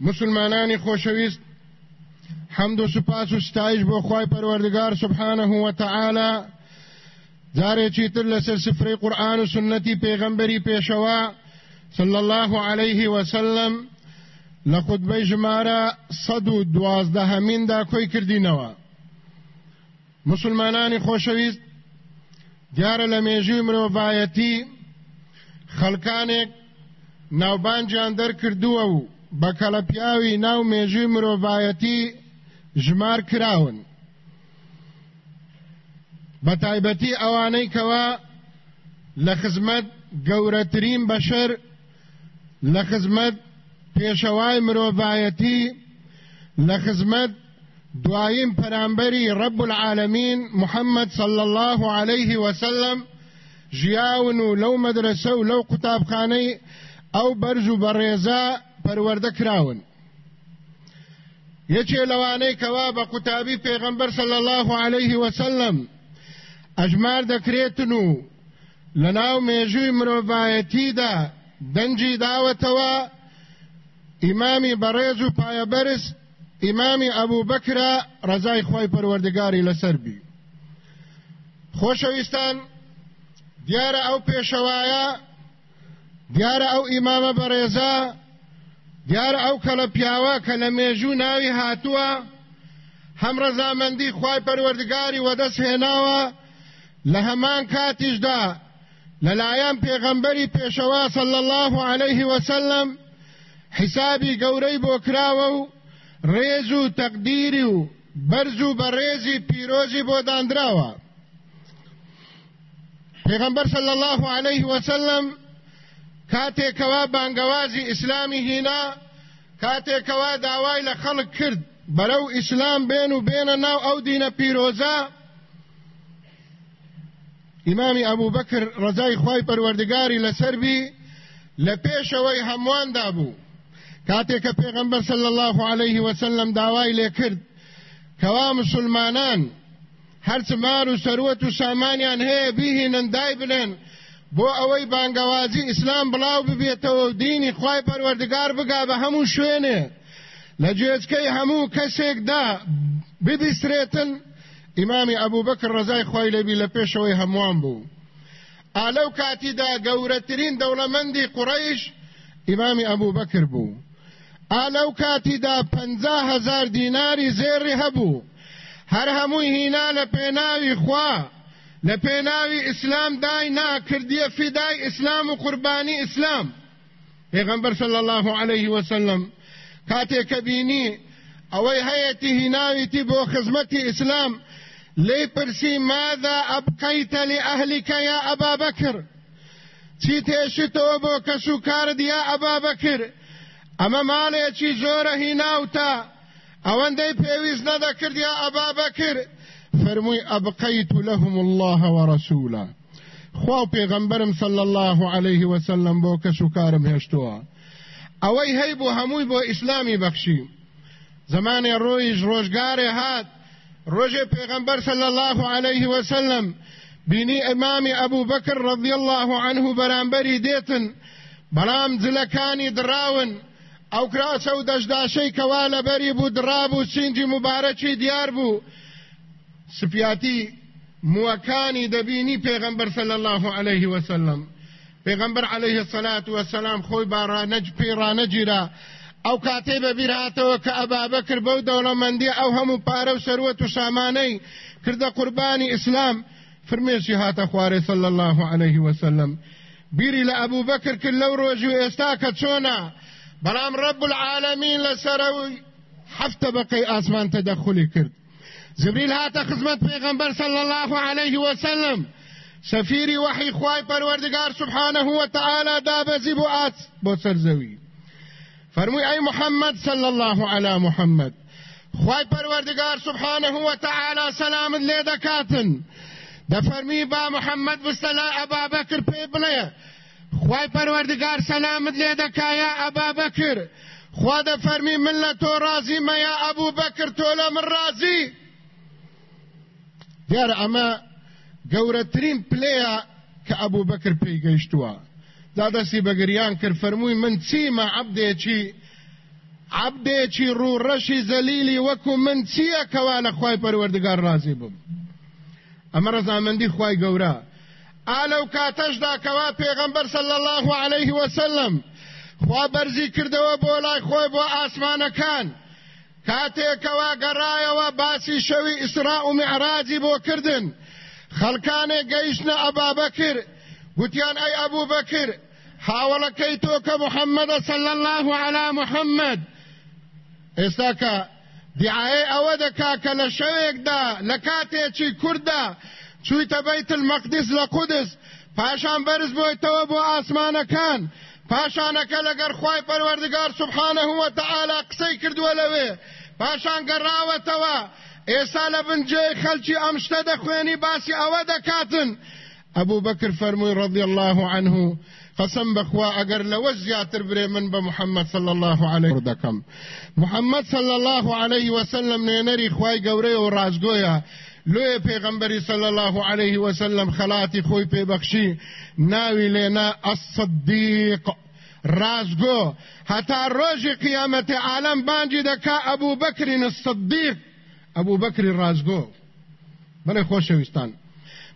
مسلمانانی خۆشەویست حەمد و سوپاس و ستایش بۆ خی پەروەردگار سبحانه و تعالی. جارێکی تر لەسەر سفرەی قورآن و سنەتی پێغەمبەری پێشەوە صلى الله عليه وسلم لە خودبەی ژمارە سەد و دوازدەهەمیندا کۆی کردینەوە. مسلمانانی خۆشەویست دیارە لە مێژووی مرۆڤایەتی خەڵکانێک ناوبانجیان دەرکردووە و بە کەلەپیاوی ناو مێژووی مرۆڤایەتی ژمار کراون. بە تایبەتی ئەوانەی کەوا لە خزمەت گەورەترین بەشەر لە خزمەت پێشەوای پەرامبەری ڕب العالمین محەممەد صلى الله عليه وسلم ژیاون و لەو مەدرسە و لەو قوتابخانەی ئەو بەرز و پەروەردە کراون. یەکێ لەوانەی کەوا بە قوتابی پێغەمبەر صلى الله عليه وسلم ئەژمار دەکرێتن و لە ناو مێژووی مرۆڤایەتیدا دەنجی داوەتەوە ئیمامی بەڕێز و پایەبەرز ئیمامی ئەبوو بەکرە ڕزای خۆی پەروەردگاری لەسەر بی. خۆشەویستان دیارە ئەو پێشەوایە دیارە ئەو ئیمامە بەڕێزە دیارە ئەو کەلە پیاوە کە لە مێژوو ناوی هاتووە هەم ڕەزامەندی خی پەروەردگاری وەدەست هێناوە لە هەمان کاتیشدا لەلایەن پێغەمبەری پێشەوا صلی الله عليه وسلم حسابی گەورەی بۆ کراوە و ڕێز و تەقدیری و بەرز و بەڕێزی پیرۆزی بۆ دانراوە. پێغەمبەر صلی الله عليه وسلم کاتێکەوە بانگەوازی ئیسلامی هینا کاتێکەوە داوای لە خەڵک کرد. بەرەو ئیسلام بێن و بێنە ناو ئەو دینە پیرۆزە ئیمامی ئەبوو بەکر ڕزای خی پەروەردگاری لەسەربی لە پێشەوەی هەموواندا بوو. کاتێککە پێغەمبەر صلی الله عليه وسلم داوای لێ کرد. کەوا مسلمانان هەرچ مار و سەروەت و سامانیان هەیە بیهینن دای بنێن. بۆ ئەوەی بانگەوازی ئیسلام بڵاو ببێتەوە دینی خی پەروەردگار بگا بە هەموو شوێنێ. لە گوێچکەی هەموو کەسێکدا ببیسترێتن ئیمامی ئەبوو بەکر ڕزای خۆی لەبی لە پێشەوەی هەمووان بوو. ئالەو کاتیدا گەورەترین دەوڵەمەندی قوڕەیش ئیمامی ئەبوو بەکر بوو. ئالەو کاتیدا پەنجا هەزار دیناری زێڕی هەبوو. هەر هەمووی هینا لە پێناوی خوا لە پێناوی ئیسلام دای ناکردیە فیدای ئیسلام و قوربانی ئیسلام. پێغەمبەر صلی الله عليه وسلم کاتێککە بینی ئەوەی هەیەی هیناویتی بۆ خزمەتی ئیسلام لێ پرسی ماذا لێ ئەهلیکە یا ئەبا بەکر چی تێشتەوە بۆ کەس و کارد یا ئەبا بەکر ئەمە ماڵێکی زۆرە هیناوتە ئەوەندەی پێویست نەدەکرد یا ئەبا بەکر فەرمووی ئەبقەیت لەهم الله وەرەسوولە خوا و پێغەمبەرم صلی الله عليه وسلم بۆ کەس و کارم هێشتووە ئەوەی هەی بۆ هەمووی بۆ ئیسلامی بەخشی زمانی ڕۆیش ڕۆژگارێ هات. ڕۆژێ پێغەمبەر صلی الله عليه وسلم بینی ئەمامی ئەبوو بەکر ڕضی الله عنه بەرامبەری دێتن بەڵام جلەکانی دراون. ئەو کراسە و دەشداشەی کەوا لەبەری بوو درابوو سینجی مبارەکی دیار سپیاتی موەکانی دەبینی پێغەمبەر صلی الله عليه وسلم. پێغەمبەر عليه الصلاة والسلام خۆی باڕانەج پێی ڕانەگیرا ئەو کاتێ بەبیر هاتەوە کە ئەبابەکر بەو دەوڵەمەندی ئەو هەموو پارە و سەروەت و سامانەی کردە قوربانی ئیسلام فرمێشی هاتە خوارێ صلی الله عليه وسلم. بیری لە ئەبوو بەکر کرد لەو ڕۆژی و ئێستا کە چۆنا بەڵام ڕب العالمین لەسەرەوەی حفتە بەقەی ئاسمان تەدەخلی کرد. جبريل هاتە خزمەت پێغەمبەر صلی الله عليه وسلم. سفيري وحي خواي پروردگار سبحانه وتعالى دابزي بو آت بو سرزوي فرموي اي محمد صلى الله على محمد. خواي پروردگار سبحانه وتعالى سلام لي دكاتن دفرمي با محمد بسلا ابا بكر پی بليه خواي پروردگار سلام لي دكايا ابا بكر خوا دفرمي من لتو رازي ما يا ابو بكر تولا من رازي دیار ئەمە گەورەترین پلەیە کە ئەبوو بەکر پێی گەیشتووە دادەسی بەگریان کرد فەرمووی من چیمە عبدێکی عبدێکی ڕوڕەشی زەلیلی وەکو من چییە کەوا لە خوای پەروەردگار ڕازی بم ئەمە ڕزامەندی خوای گەورە. ئالەو کاتەشدا کەوا پێغەمبەر صلی الله عليه وسلم خوا بەرزی کردەوە بۆ لای خۆی بۆ ئاسمانەکان. کاتێکەوە گەڕایەوە باسی شەوی ئیسرا و معراجی بۆ کردن. خەڵکانێ گەیشتە ئەبابەکر گوتیان ئەی ئەبوو بەکر هاوڵەکەی تۆ کە محەممەدە سەل الله على محەممەد. ئێستا کە دیعاەیە ئەوە دەکا کە لە شەوێکدا لە کاتێکی کووردا چوویتە بەیت المەقدس لە قودس پاشان بەرز بۆیتەوە بۆ ئاسمانەکان. پاشانەکە لەگەر خوای پەروەردگار سبحانه وتعالى قسەی کردووە لەوێ پاشان گەڕاوەتەوە. ئێستا لە بنجێ خەلکی ئەم شتە دەخوێنی باسی ئەوە دەکاتن. ئەبوو بەکر فەرمووی ڕضی الله عنه قسم بخوا اگر لو زیاتر برێ من بە محمد صلى الله عليه دەکەم. محمد صلى الله عليه وسلم نێنەری خوای گەورەی و ڕازگۆیە. لۆیە پێغەمبەری صلى الله عليه وسلم خەلاتی خۆی پێبەخشی ناوی لێنا الصدیق. رازگۆ هەتا ڕۆژی قیامەتی عالم بانجی دەکا ئەبوو بەکرین الصدیق. ئەبوو بەکری ڕازگۆ بەڵێ خۆشەویستان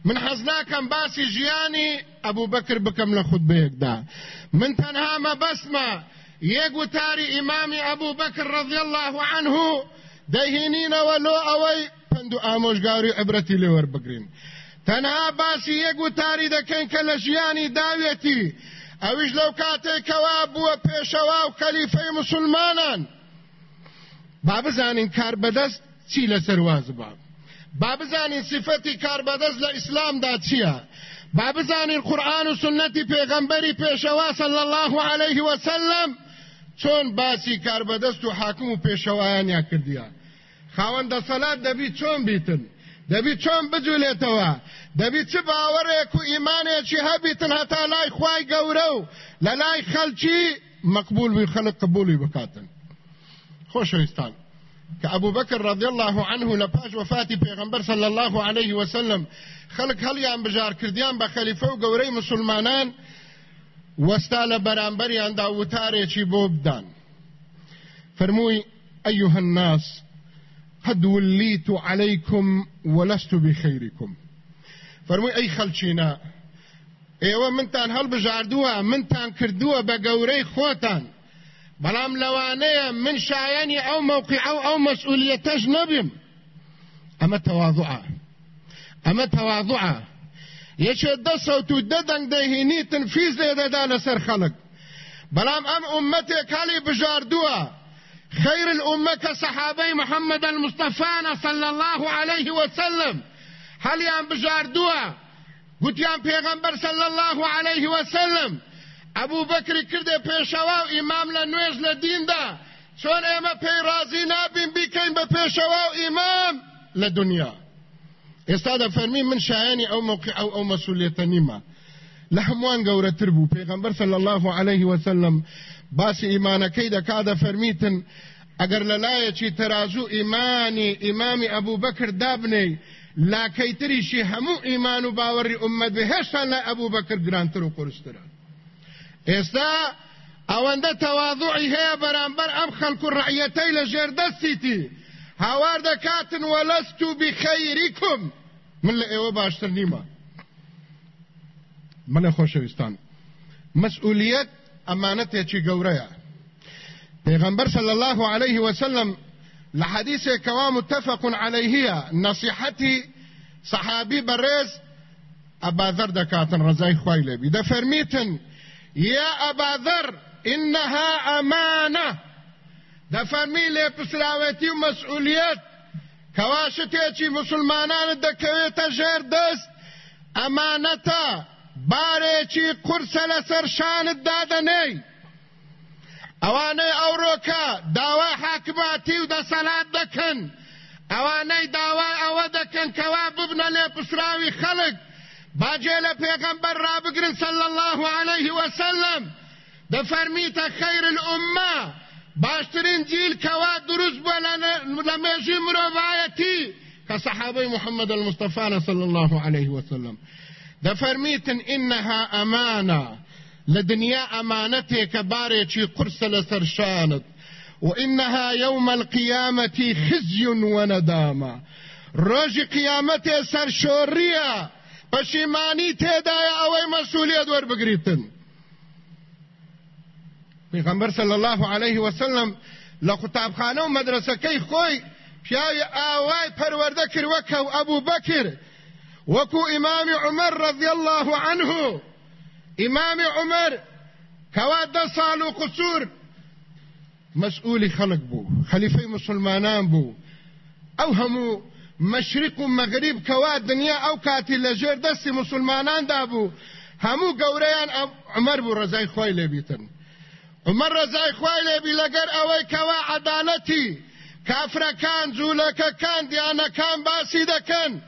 من حەز ناکەم باسی ژیانی ئەبوو بەکر بکەم لە خودبەیەکدا من تەنها مەبەسمە یەک وتاری ئیمامی ئەبوو بەکر ڕەضی الله عنه. دەهێنینەوە لۆ ئەوەی پند و ئامۆژگاری عبرەتی لێوەربگرین تەنها باسی یەک وتاری دەکەین کە لە ژیانی داوێتی. ئەویش لەو کاتێکەوە بووە پێشەوا و کەلیفەی مسلمانان. با بزانین کار بەدەست چی لەسەر واز بە با بزانین صفەتی کاربەدەست لە ئیسلامدا چییە؟ با بزانین قورآن و سنەتی پێغەمبەری پێشەوا صلی الله عليه وسلم چۆن باسی کاربەدەست و حاکم و پێشەوایانیا کردیە خاوەندە سەلات دەبی چۆن بیتن؟ دەبی چۆن بجولێتەوە دەبی چ باوەڕێک و ئیمانێکی هەبیتن هەتا لای خوای گەورە و لە لای خەلکی مەقبول بی خەلق قبولی بکاتن. خۆشەویستان كأبو بكر رضي الله عنه لباش وفاتي پیغمبر صلى الله عليه وسلم خلق هلیان بجار کردیان بە خەلیفە و گەورەی مسلمانان وەستا لە بەرامبەریاندا وتارێکی بۆ بدان. فرمووی أيها الناس قد وليت عليكم ولست بخيركم. فرمووی ئەی خەلچینە ئێوە منتان هەڵبژاردووە منتان کردووە بە گەورەی خۆتان. بەڵام لەوانەیە من شایانی ئەو مووقع ئەو ئەو مەسئولیتەش نەبیم. ئەمە تەواضعە. ئەمە تەواضعە. یەکێ دە سەوت و دەدەنگ دەهێنی تنفیز لێ دەدا لەسەر خەڵک بەڵام ئەم ئومەتێک کاڵی خير الأمة كصحابي محمد المصطفى صلى الله عليه وسلم. هل يان بجاردوا؟ قلت يان پیغمبر صلى الله عليه وسلم. أبو بکر کرده پیشوا إمام لنویز لدین دا. چون إما پی رازی نابین بیکن به پیشوا إمام لدنیا ئێستا فەرمی من شایانی ئەو موقع ئەو ئەو مەسوولێتە نیمە لە هەمووان گەورەتر بوو پێغەمبەر صلی الله عليه وسلم باسی ئیمانەکەی دەکا دەفەرمیتن ئەگەر لەلایەکی تەرازوو ئیمانی ئیمامی ئەبوو بەکر دابنەی لاکەیتریشی هەموو ئیمان و باوەڕی ئومەت بێ هێشتا لای ئەبوو بەکر گرانتر و قورسترە ئێستا ئەوەندە تەواضعی هەیە بەرامبەر ئەم خەڵکو ڕعیەتەی لە ژێردەستیتی هاوار دەکاتن وەلەست بخەیریکم من لە ئێوە باشتر نیمە منە خۆشەویستان. مەسئولیت ئەمانەتێکی گەورەیە؟ پێغەمبەر صلى الله عليه وسلم كوا متفق عليه نصيحتي صحابي برز أبا ذر دكاتن رزاي خويلي بي فرميتن يا أبا ذر إنها أمانة. دفرمي لي بسراوتي ومسؤوليات كواشتيتي مسلمانان دكويتا جير دست أمانتا بارێکی قورسە لەسەر شانت دادەنەی؟ ئەوانەی ئەوڕۆکە داوای حاکماتی و دەسەلات دەکەن. ئەوانەی داوای ئەوە دەکەن کەوا ببنە لێ پسراوی خەڵک. باجێ لە پێغەمبەر ڕابگرن صلی الله عليه وسلم. دەفەرمیتە خەیر الأمة. باشترین جیل کەوا دروست بووە لە مێژی مرۆڤایەتی. کە صحابەی محمد المصطفى صلى الله عليه وسلم. دەفەرمیتن إنها أمانة لدنيا أمانتك باريتي قرص لسرشانت وإنها يوم القيامة خزي وندامة روج قيامتي سرشورية پشیمانی تێدایە ئەوەی مەسئولیت وەربگریتن پیغمبر صلی الله عليه وسلم لە قوتابخانە و مەدرسەکەی خۆی پیاوی ئاوای پەروەردە کردوەکە و ئەبوو بەکر وەکو ئیمامی عمر رضی الله عنه. إمام عمر کوا ده سال و قصور. مسؤول خلق بو خلیفه مسلمانان بو. أو همو مشرق و مغرب کوا دنیا أو کاتی لجر دست مسلمانان دا بو. همو گوریان عمر بو رضای خواه لبیتن. عمر رضای خواه لبی لگر اوی کوا عدالتی. کافرکان زولککان دیانکان باسی دکن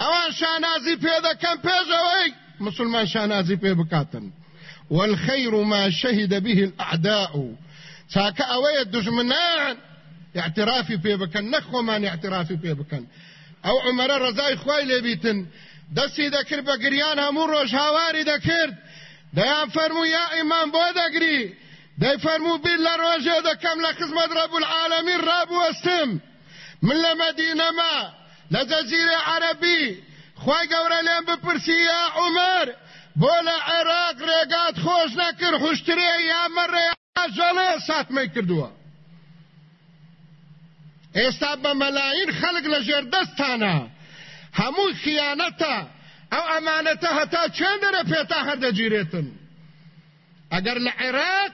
اوان شانازی پیدکن پیجوی مسلمان شانازی پێ بکاتن. والخير ما شهد به الأعداء. پێ بکەن نەخۆمان اعترافی پێ بکەن. ئەو عمەرە ڕزای خوای لێبیتن دەستی دەکرد بە گریان هەموو ڕۆژ هاواری دەکرد. دەیان فەرموو یا ئیمان بۆ دەگری. دەی فەرموو بیر لە ڕۆژێ دەکەم لە خزمەت ڕەب العالەمین ڕابوەستم. من لە مەدینەما لە جەزیرە عەرەبی خی گەورە لێم بپرسی یا عمر بۆ لە عێراق ڕێگات خۆش نەکرد خوشترێ یامەڕێ ژەڵێ ساتمەی کردووە. ئێستا بە مەلاین خەڵک لە ژێردەستانە هەموو خیانەتە. ئەو ئەمانەتە هەتا چێن دەرە پێتا هەردەگیرێتن. ئەگەر لە عێراق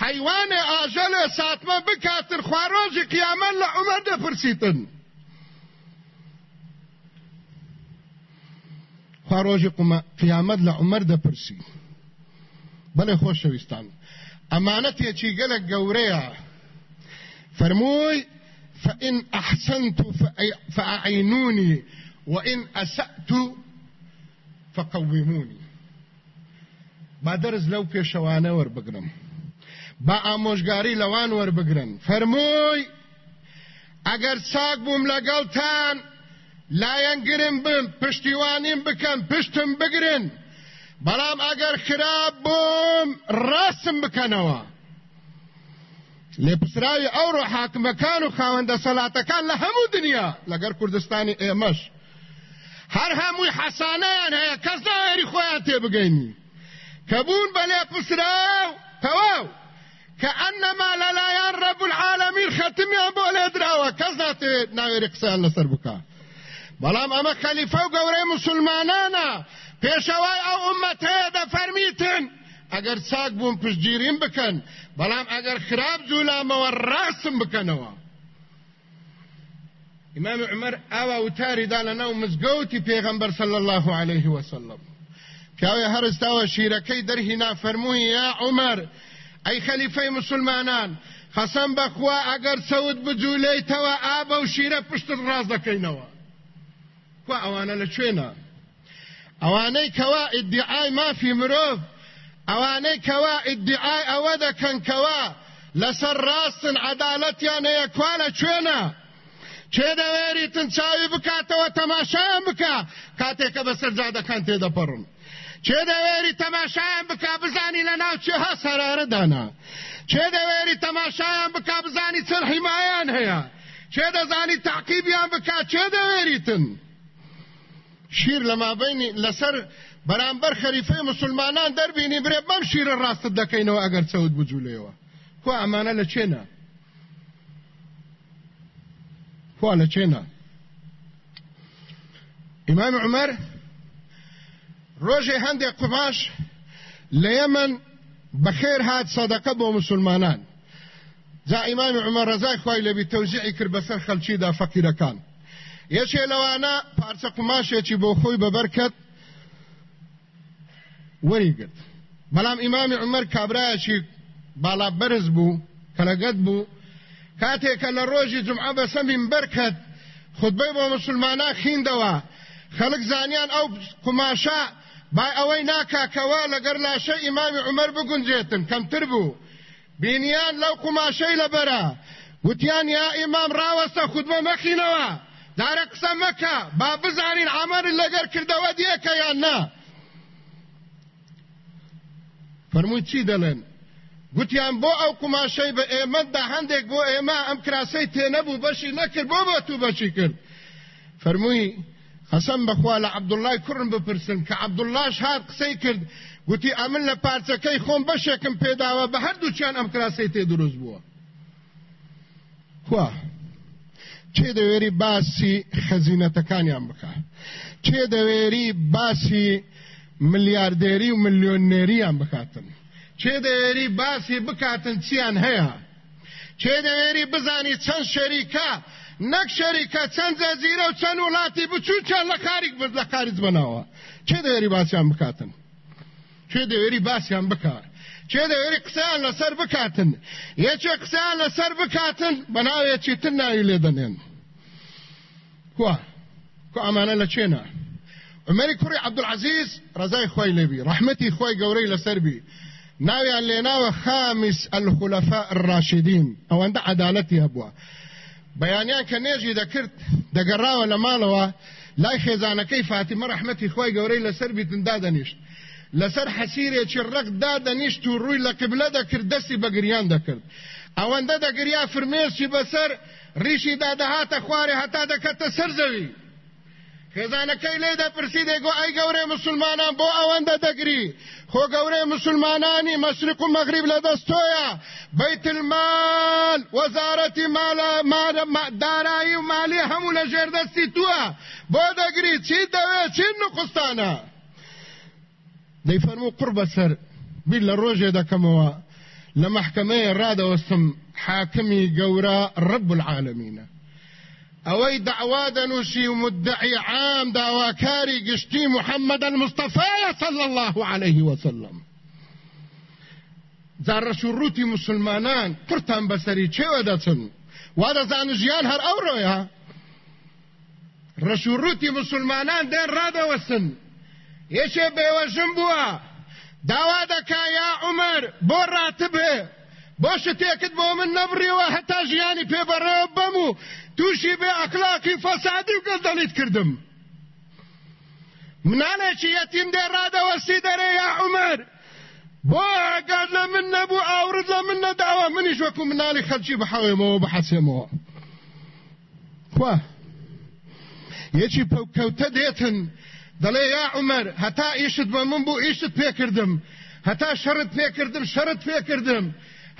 حیوانێ ئاژەلێ ساتمە بکاتر خواڕۆژی قیامەت لە عمر دەپرسیتن. خواڕۆژی قیامەت لە عمەر دەپرسی بەڵێ خۆشەویستان ئەمانەتێکی گەلک گەورەیە فەرمووی فإن أحسنت فأعينوني وإن أسأت فقوموني. با دەرز لەو پێشەوانە وەربگرم با ئامۆژگاری لەوان وەربگرن فەرمووی ئەگەر چاک بووم لەگەڵتان لایەنگرم بم پشتیوانیم بکەن پشتم بگرن. بەڵام ئەگەر خراپ بووم ڕاستم بکەنەوە. لێ پسراوی ئەوڕۆ حاکمەکان و خاوەندە سەلاتەکان لە هەموو دنیا لەگەر کوردستانی ئێمەش. هەر هەمووی حەسانیان هەیە کەس ناوێری خۆیان تێبگەینی کە بوون بە لێ پسراو تەواو. کە ئەنەما لەلایەن ڕەب العالەمین خەتمیان بۆ لێ دراوە کەس ناتێت ناوێری قسەیان لەسەر بکات بەڵام ئەمە خەلیفە و گەورەی مسلمانانە. پێشەوای ئەو ئومەت هەیە دەفەرمیتن. ئەگەر چاک بوون پشتگیریم بکەن بەڵام ئەگەر خراپ جوولامەوە ڕاستم بکەنەوە. امام عمر ئاوا وتاریدا لە ناو مزگەوتی پێغەمبەر صلی الله عليه وسلم پیاوێ هەرستاوە شیرەکەی دەرهینا فەرمووی یا عمر ئەی خەلیفەی مسلمانان خەسەم بەخوا ئەگەر سەود بجوولەیتەوە ئابە و شیرە پشتت ڕاز دەکەینەوە. کو ئەوانە لە کوێنە؟ ئەوانەی کەوا ئیدعای مافی مرۆڤ ئەوانەی کەوا ئیدعای ئەوە دەکەن کەوا لەسەر ڕاستن عەدالەتیان هەیە کوا لە کوێنە؟ چێ دەوێریتن چاوی بکاتەوە تەماشایان بکە؟ کاتێکە بەسەر جادەکان تێدەپەڕن چێ دەوێری تەماشایان بکە بزانی لە ناو چێ ها سەرارەدانا چێ دەوێری تەماشایان بکە بزانی چەند حیمایان هەیە؟ چێ دەزانی تعقیبیان بکە؟ چێ دەوێریتن؟ شیر لە مابینی لەسەر بەرامبەر خەریفەی مسلمانان بەم شیرە ڕاستت دەکەینەوە ئەگەر چەوت بجوولێەوە کو ئەمانە لە چێنە کو لە چێنە ئیمام عمەر ڕۆژێ هەندێک قماش لە یەمن بەخێر هات سەدەکە بۆ مسلمانان. جا ئیمامی عمەر ڕزای خوای لەبی تەوزیعی کرد بەسەر خەلچیدا فەقیرەکان یەکێ لەوانە پارچە قماشێکی بۆ خۆی بەبەرکەت وەریگرت بەڵام ئیمامی عمەر کابرایەکی بالا بەرز بوو کەلەگەت بوو کاتێکە لە ڕۆژی جمعە بەسەمین بەرکەت خودبەی بۆ مسلمانان خیندەوە خەڵک زانیان ئەو قماشە با ئەوەی ناکاکەوە لەگەر لاشە ئیمامی عمەر بگونجێتن کەمتر بوو بینیان لەو قماشەی لەبەرە وتیان یا ئیمام ڕاوەستە خودبە مەخینەوە دارە قسە مەکە. با بزانین عمەر لەگەر کردەوە دیەکە یان نا. فەرمووی چی دەڵێن؟ گوتیان بۆ ئەو قماشەی بە ئێمەدا هەندێک بۆ ئێمە ئەم کراسی تێنەبوو بەشی نەکرد بۆ بە تو بەشی کرد. فەرمووی حەسەن بەخوا لە عەبدوڵای کوڕم بپرسن کە عەبدوڵاش هات قسەی کرد. گوتی ئەمن لە پارچەکەی خۆم بەشێکم پێداوە بە هەردووچیان ئەم کراسی تێ دروست بووە. خوا. چێ دەوێری باسی خەزینەتەکانیان بکە؟ چێ دەوێری باسی ملیاردێری و ملیۆنێریان بکاتن؟ چێ دەوێری باسی بکاتن چیان هەیە؟ چێ دەوێری بزانی چەند شەریکە؟ نەک شەریکە چەند جەزیرە و چەند وڵاتی بچوو چەند لە کاریک برد لە کاریت بنەوە چێ دەوێری باسییان بکاتن؟ چێ دەوێری باسییان بکات چێ دەوێری قسەیان لەسەر بکاتن یەکێ قسەیان لەسەر بکاتن بەناوێکی تر ناوی لێ دەنێن کووە کو ئەمانە لە چێنە عمەری کوڕی عەبدولعەزیز ڕزای خۆی لێبی ڕەحمەتی خۆی گەورەی لەسەربی ناویان لێناوە خامس الخلفاء الراشدين. ئەوەندە عەدالەتی هەبووە بەیانیان کە نێژی دەکرد دەگەڕاوە لە ماڵەوە لای خێزانەکەی فاتیمە ڕەحمەتی خۆی گەورەی لەسەر بیتن دادەنیشت لەسەر حەسیرێکی ڕق دادەنیشت و ڕووی لە قبلە دەکرد دەستی بە گریان دەکرد ئەوەندە دەگریا فرمێشی بەسەر ڕیشی دادەهاتە خوارێ هەتا دەکەتە سەر زەوی خێزانەکەی لێ دەپرسی دەیگۆ ئەی گەورەی مسلمانان بۆ ئەوەندە دەگری خۆ گەورەی مسلمانانی مەشرق و مەغریب لە دەستۆیە بەیت المال وەزارەتی دارایی و مالی هەموو لە ژێردەستی تووە بۆ دەگری چی دەوێت چی نقستانە دەی فەرموو قڕ بەسەر بیر لە ڕۆژێ دەکەمەوە لە محکمەیە ڕادەوەستم حاکمی گەورە ڕب العالمینە ئەوەی دعوا و مدعی عام داواکاری گشتی محەممەد المستەفاە صلى الله عليه وسلم. زارڕەش و ڕووتی مسلمانان پرتان بەسەری چێوە دەچن وا دەزان ژیان هەر ئەو ڕۆیە ڕەش و ڕووتی مسلمانان دێن ڕادەوەسن یەکێ بێوەژم بووە. داوا دەکا یا عمر بۆ ڕاتبێ بۆ شتێکت بۆ من نەبڕیەوە هەتا ژیانی پێبەڕەوە بەم و تووشی بێ ئەخلاقی فەسادی و گەزدەلیت کردم. منانێکی یەتیم دێ ڕادەوەستی دەرێ یا عمر بۆ ئەگەر لە من نەبوو ئاورد لە من نەداوە منیش وەکو مناڵی خەلکی بحەوێمەوە بحەسێمەوە خوا. یەکی پەوکەوتە دێتن. دەڵێ یا عمر هەتا ئیشت بە من بوو ئیشت پێکردم هەتا شەرت پێکردم شەرت پێکردم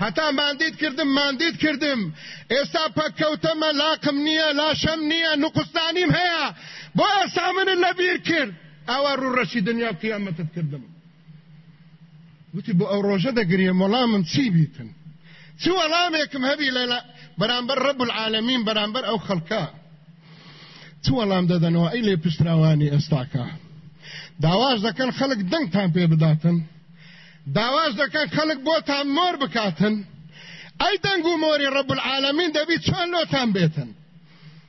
هەتا ماندیت کردم ماندیت کردم ئێستا پەکەوتەمە لاقم نییە لاشەم نییە نوقستانیم هەیە بۆ ئێستا منت لەبیر کرد ئەوە ڕوو ڕەشی دنیا قیامەتت کردم وتی بۆ ئەو ڕۆژە دەگرێ وەڵامم چی بیتن چ وەڵامێکم هەبی لە بەرامبەر ڕب العالمین بەرامبەر ئەو خەڵکە چ وەڵام دەدەنەوە ئەی لێ پشتراوانی ئێستاکە. داواش دەکەن خەڵک دەنگتان پێ بداتن. داواش دەکەن خەڵک بۆتان مۆر بکاتن. ئەی دەنگ و مۆری ڕب العالمین دەبی چۆن لۆتان بێتن.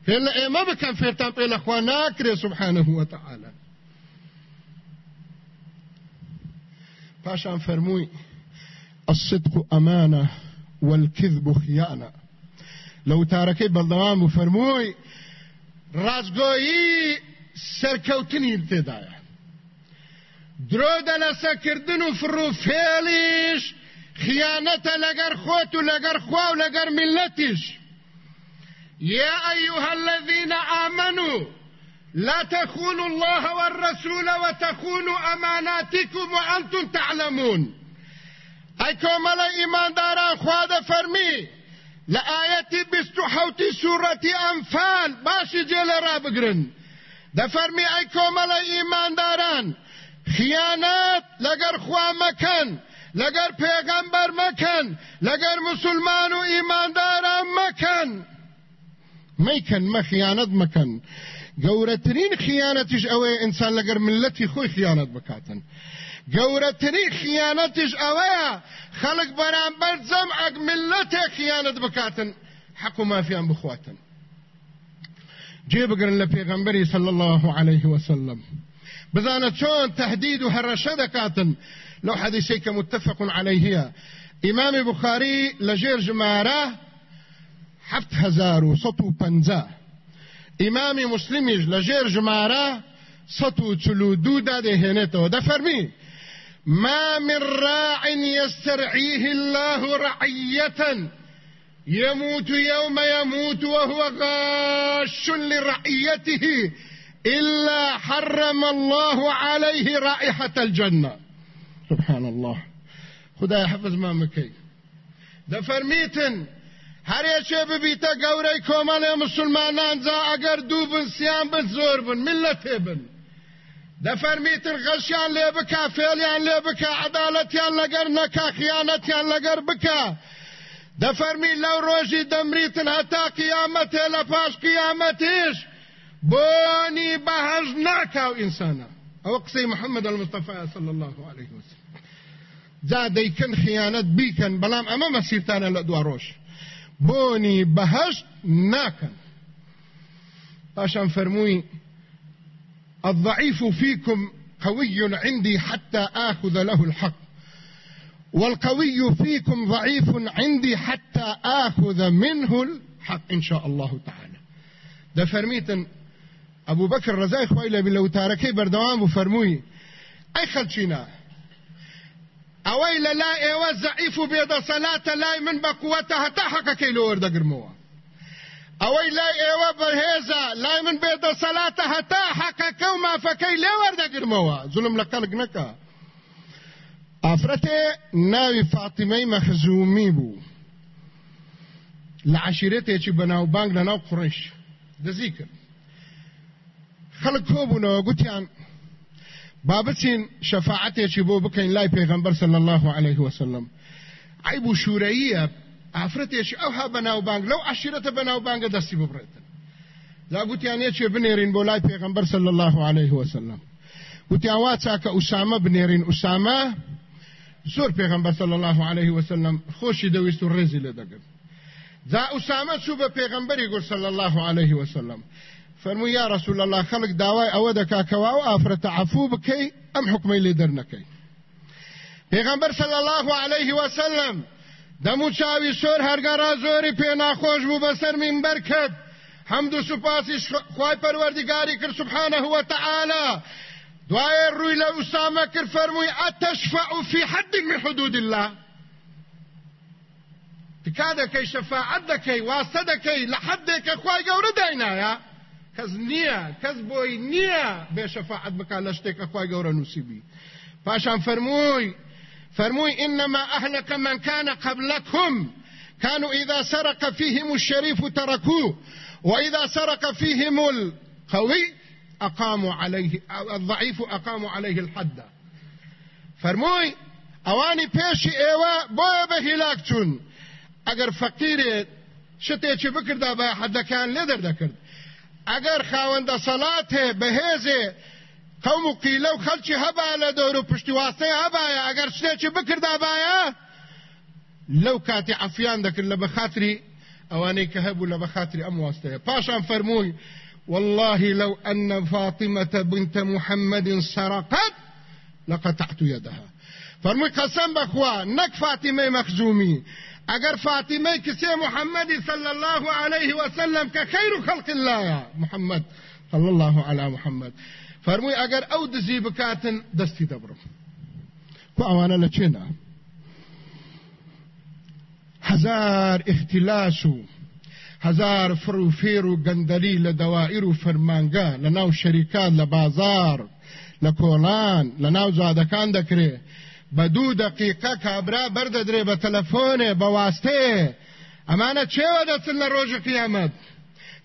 فێر لە ئێمە بکەن فێرتان پێ لەخوا ناکرێ سبحانه وتعالى پاشان فەرمووی الصدق أمانة والكذب خيانة. لو تاركي بەڵدەوام و فەرمووی ڕازگۆیی سەرکەوتنی تێدایە درۆ دەلەسەکردن و فڕوفێلیش خیانەتە لەگەر خۆت و لەگەر خوا و لەگەر ملەتیش يا أيها الذين آمنوا لا تخونوا الله والرسول وتخونوا أماناتكم وأنتم تعلمون. أي كومل إيمان داران خواد فرمي لآية بستحوتي سورة أنفال. باشي جيل رابقرن. دفرمي أي كومل إيمان داران. خیانەت لەگەر خوا مەکەن لەگەر پێغەمبەر مەکەن لەگەر مسلمان و ئیمانداران مەکەن مەیکەن مە خیانەت مەکەن گەورەترین خیانەتیش ئەوەیە ئینسان لەگەر ملەتی خۆی خیانەت بکاتن. گەورەترین خیانەتیش ئەوەیە. خەڵک بەرامبەر جەمعەک ملەتێ خیانەت بکاتن. حەق و مافیان بخواتن. جێ بگرن لە پێغەمبەری صلی الله عليه وسلم. بزانە چۆن تهدید و هەڕەشە دەکاتن. لەو حەدیسەی کە متفق عليهەیە ئیمامی بخاری لەژێر ژمارە حفت هزار و سەد و پەنجا ئیمامی مسلمیش لەژێر ژمارە سەد و چلو دوودا دەهێنێتەوە دەفەرمی ما من راع يسترعيه الله رعية. يموت يوم يموت وهو غاش لرعيته إلا حرم الله عليه رائحة الجنة. سبحان الله خدا يحفظ ما مكي. ده فرميتن هر یچه ببیتا گوری کامل مسلمانان زا اگر دو بن سیان بن زور بن بن. غشیان لی بکا فیلیان لی بکا عدالتیان لگر نکا خیانتیان لگر بکا. ده فرمی لو روشی دمریتن حتا قیامت لپاش قیامتیش. بوني بهج ناكاو إنسانا. أو قصي محمد المصطفى صلى الله عليه وسلم. زاد يكن خيانات بيكن بلام أما مسيرتانا لأدواروش بوني بهج ناكن عشان فرموي الضعيف فيكم قوي عندي حتى آخذ له الحق. والقوي فيكم ضعيف عندي حتى آخذ منه الحق إن شاء الله تعالى. ده فرميتن أبو بکر رضای خوای له بلو تارکی بردوام بو فرموی ای خلچینا اوی لا ایوا ضعیف بيد صلاة لا من بقوتها تحق كيلو وردقرموا اوی لا ایوا برهزا لا من بيد صلاتها تحق كوما فكي لا وردقرموا ظلم لقلق نکا افرته ناوی فاطمة مخزومی بو. لعشيرته چې بناو بانګ لناو قریش د ذکر خەڵک کۆبوونەوە گوتیان با بچین شەفاعەتێکی بۆ بکەین لای پێغەمبەر صلی الله عليه وسلم. عیب و شوورەیە ئافرەتێکی ئەوها بەناوبانگ لەو عشیرەتە بەناوبانگە دەستی ببڕێتن دا گوتیان یەکێ بنێرین بۆ لای پێغەمبەر صلی الله عليه وسلم. گوتیان وا چاکە ئوسامە بنێرین. ئوسامە زۆر پێغەمبەر صلی الله عليه وسلم خۆشی دەویست و ڕێزی لێ دەگرت جا ئوسامە چوو بە پێغەمبەری گوت صلی الله عليه وسلم. فرمو یا رسول الله خلق داوای ئەوە دەکا کەوا و ئافرەتە عفوو بکەی ئەم حکمەی لێ دەرنەکەی. پێغەمبەر صلی الله عليه وسلم دەمو چاوی سۆر هەرگەڕا زۆری پێ ناخۆش بوو بەسەر منبەر کرد. حمد و سوپاسی خوای پەروەردگاری کرد سبحانه وتعالى دوای ڕووی لە ئوسامە کرد فەرمووی ئەتەشفع في حد من حدود الله. تکا دەکەی شەفاعەت دەکەی واستە دەکەی لە حدێکە خوای گەورە داینایە. کەس نییە کەس بۆی نییە بێ شەفاعت بکات لە شتێکە خوای گەورە نووسیبی. پاشان فەرمووی فرموي إنما أهلك من كان قبلكم كانوا إذا سرق فيهم الشريف تركوه وإذا سرق فيهم القوي أقاموا عليه الضعيف أقاموا عليه الحد. فرموي ئەوانی پێشی ئێوە بۆیە بە هیلاک چوون ئەگەر فەقیرێت شتێکی بکردا بە حەدەکان لێ دەردەکرد ئەگەر خاوەندە سەڵاتێ بەهێزێ قوم و قیلە و خەلکی هەبا لە دەور و پشتیواستەی هەبایە. ئەگەر شتێکی بکردا باە لەو کاتی عفیان ئەوانەی کە هەبوو لە بەخاتری ئەم واستەیە پاشان فەرمووی والله لو أن فاطمة بنت محمد سرقت لقطعت يدها. فرمووی قەسەم بەخوا نەک فاتیمەی مەخزومی. ئەگەر فاتیمەی کسێ محەممەدی صلى الله عليه وسلم و خەڵق اللهە محەممەد صلى الله على محمد فەرمووی ئەگەر ئەو دزی بکاتن دەستی دەبڕم. کو ئەوانە لە هزار اختلاس و هزار فڕ و فێر و گەندەلی لە دەوائر و فەرمانگە لە ناو شەریکات لە بازار لە کۆڵان لە ناو جادەکان دەکرێت بە دوو دقیقە کابرا بەردەدرێ بە تەلەفۆنێ بە واستەیە ئەمانە چێوە دەچن لە ڕۆژی قیامەت؟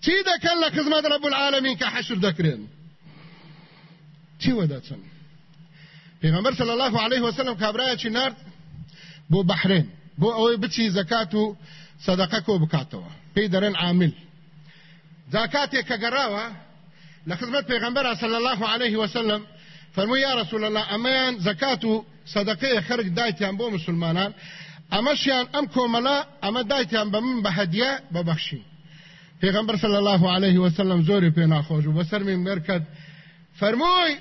چی دەکەن لە خزمەت العالمین کە حەشر دەکرێن؟ چیوە دەچن پێغەمبەر صلی الله عليه وسلم کابرایەکی نرد؟ بۆ بەحرێن بۆ ئەوەی بچی زەکات و سەدەقە کۆ بکاتەوە پێی دەرێن عامل. زاکاتێک کە گەڕاوە لە خزمەت پێغەمبەر صلی الله عليه وسلم فەرمووی یا رسول الله ئەمەیان زەکات و سەدەقەیە خەرج دایتیان بۆ مسلمانان ئەمەشیان ئەم کۆمەلا ئەمە دایتیان بە من بە هەدیە ببەخشین پێغەمبەر صلی الله عليه وسلم زۆری پێ ناخۆش و بەسەر منبەر کرد فەرمووی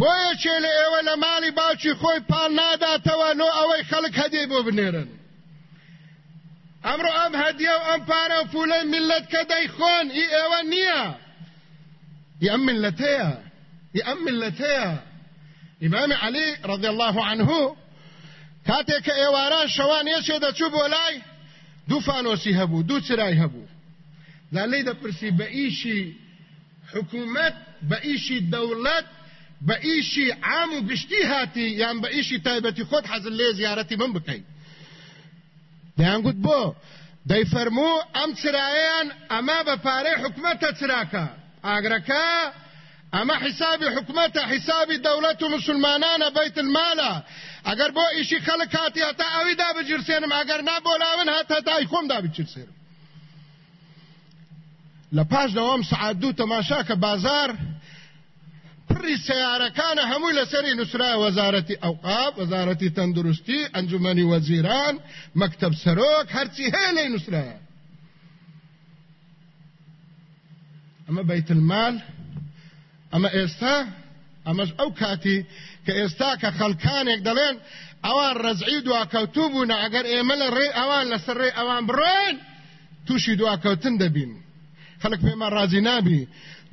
بۆیە چێ لە ئێوە لە ماڵی باوکی خۆی پال ناداتەوە نۆ ئەوەی خەڵک هەدیە بۆ بنێرن. ئەمڕۆ ئەم هەدیە و ئەم پارە و پولەی ملت کە دەیخۆن ئی ئێوە نییە. ئی ئەم ملەتەیە ئی ئەم ملەتەیە ئیمام علی رضی الله عنه کاتێک کە ئێواران شەوان یەکێ دەچوو بۆ لای دوو فانۆسی هەبوو دوو چرای هەبوو. لا لی دەپرسی بە ئیشی حکوومەت بە ئیشی دەوڵەت بە ئیشی عام و گشتی هاتی یان بە ئیشی تایبەتی خۆت حەزل لێ زیارەتی من بکەیت دەیانگوت بۆ دەیفەرموو ئەم چرایەن ئەمە بە پارەی حکومەتە چراکە ئاگرەکە ئەمە حیسابی حکومەتە حیسابی دەوڵەت و مسلمانانە بیت المالە ئەگەر بۆ ئیشی خەڵک هاتی هەتا ئەوی دابجرسێنم ئەگەر نابۆلاون هەتا تای خۆم دابچرسێنم لە پاش دەوام سعاد دوو بازار پڕی سیارەکانە هەمووی لەسەری نووسرای وەزارەتی ئەوقاب وەزارەتی تەندروستی ئەنجومەنی وەزیران مەکتب سەرۆک هەرچی هەیە لێ نووسرایە. ئەمە بیت المال ئەمە ئێستا ئەمەش ئەو کاتی کە ئێستا کە خەڵکانێک دەڵێن ئەوان ڕزعی دواکەوتوو بوون ئەگەر ئێمە لە ڕێ ئەوان لەسەر ڕێ ئەوان بڕۆین تووشی دواکەوتن دەبین. خەڵک پێمان ڕازی نابی.